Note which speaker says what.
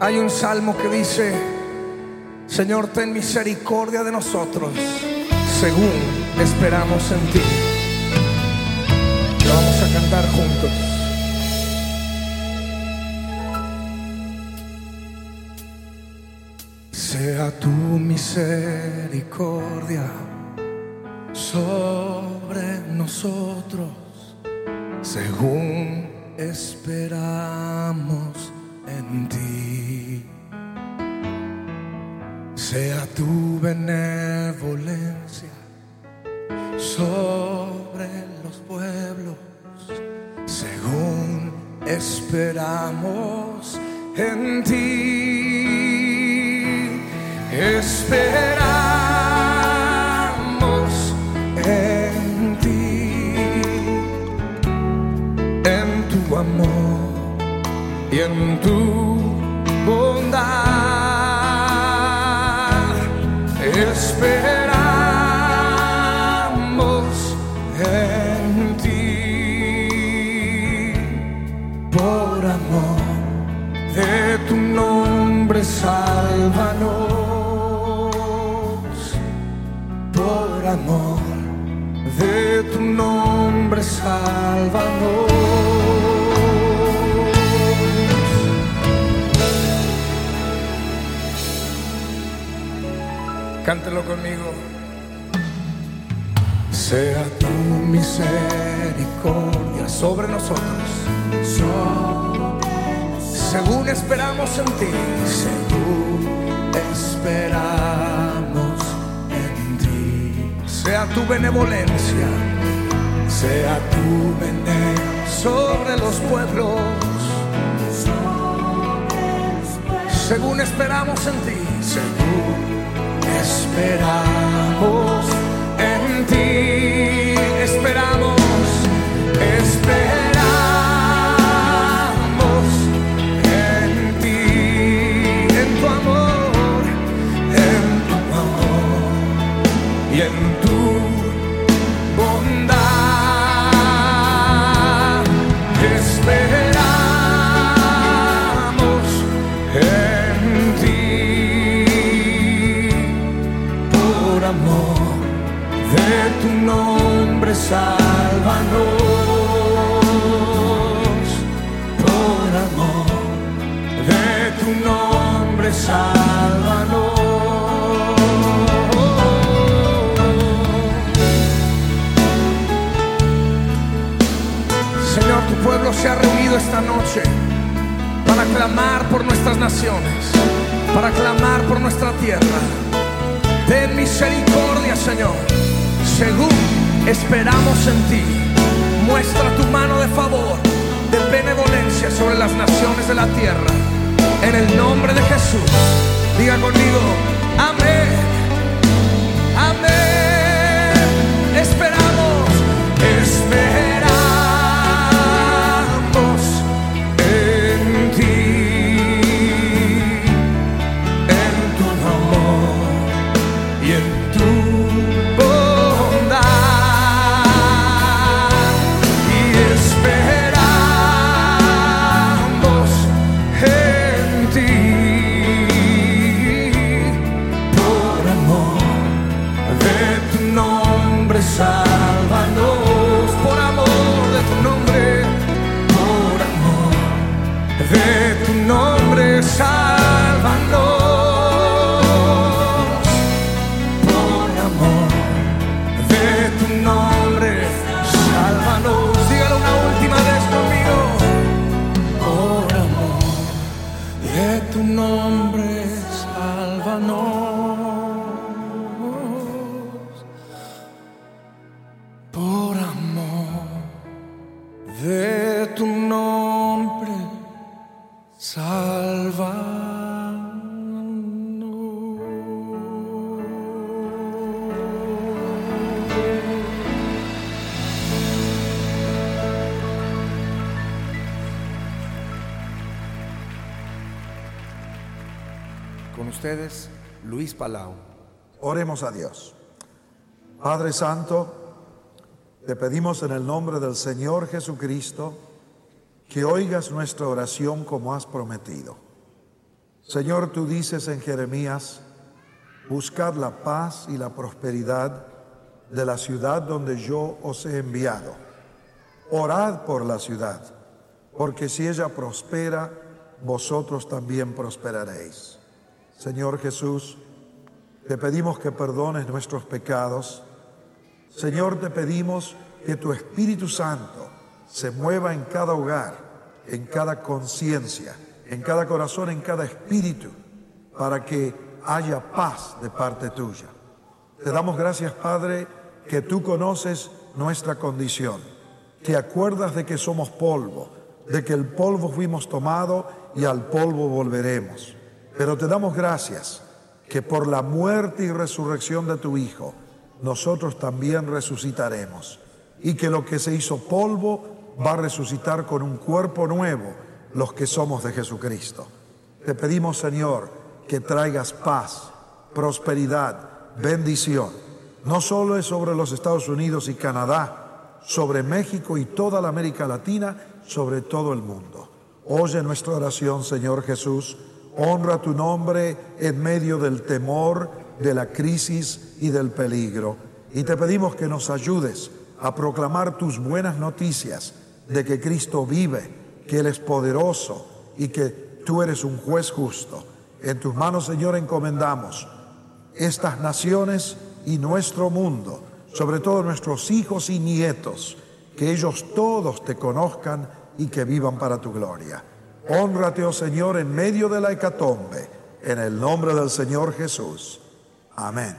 Speaker 1: Hay un salmo que dice, Señor, ten misericordia de nosotros, según esperamos en ti. Vamos a cantar juntos. Sea tu misericordia sobre nosotros, según esperamos en ti. Sea tu benevolencia sobre los pueblos, según esperamos en ti. Esperamos en tu bondad. Esperamos en ti por amor de tu nombre, sálvanos por amor de tu nombre, sálvanos. Cántelo conmigo. Sea tu misericordia sobre nosotros. Según esperamos en ti, según esperamos en ti. Sea tu benevolencia, sea tu benevolencia sobre los pueblos. Según esperamos en ti, según esperamos en ti, esperamos, esperamos en ti, en tu amor, en tu amor y en tu tu nombre, sálvanos. Señor, tu pueblo se ha reunido esta noche para clamar por nuestras naciones, para clamar por nuestra tierra. Ten misericordia, Señor, según esperamos en ti. Muestra tu mano de favor, de benevolencia sobre las naciones de la tierra. En el nombre de Jesús, diga conmigo, amén. Tu nombre, sálvanos. Por amor de tu nombre.
Speaker 2: Con ustedes, Luis Palau.
Speaker 3: Oremos a Dios. Padre Santo, te pedimos en el nombre del Señor Jesucristo que oigas nuestra oración como has prometido. Señor, tú dices en Jeremías, buscad la paz y la prosperidad de la ciudad donde yo os he enviado. Orad por la ciudad, porque si ella prospera, vosotros también prosperaréis. Señor Jesús, te pedimos que perdones nuestros pecados. Señor, te pedimos que tu Espíritu Santo se mueva en cada hogar, en cada conciencia, en cada corazón, en cada espíritu, para que haya paz de parte tuya. Te damos gracias, Padre, que tú conoces nuestra condición. Te acuerdas de que somos polvo, de que el polvo fuimos tomado y al polvo volveremos. Pero te damos gracias que por la muerte y resurrección de tu Hijo, nosotros también resucitaremos. Y que lo que se hizo polvo va a resucitar con un cuerpo nuevo los que somos de Jesucristo. Te pedimos, Señor, que traigas paz, prosperidad, bendición. No solo es sobre los Estados Unidos y Canadá, sobre México y toda la América Latina, sobre todo el mundo. Oye nuestra oración, Señor Jesús. Honra tu nombre en medio del temor, de la crisis y del peligro. Y te pedimos que nos ayudes a proclamar tus buenas noticias de que Cristo vive, que Él es poderoso y que tú eres un juez justo. En tus manos, Señor, encomendamos estas naciones y nuestro mundo, sobre todo nuestros hijos y nietos, que ellos todos te conozcan y que vivan para tu gloria. Honrate, oh Señor, en medio de la hecatombe, en el nombre del Señor Jesús. Amén.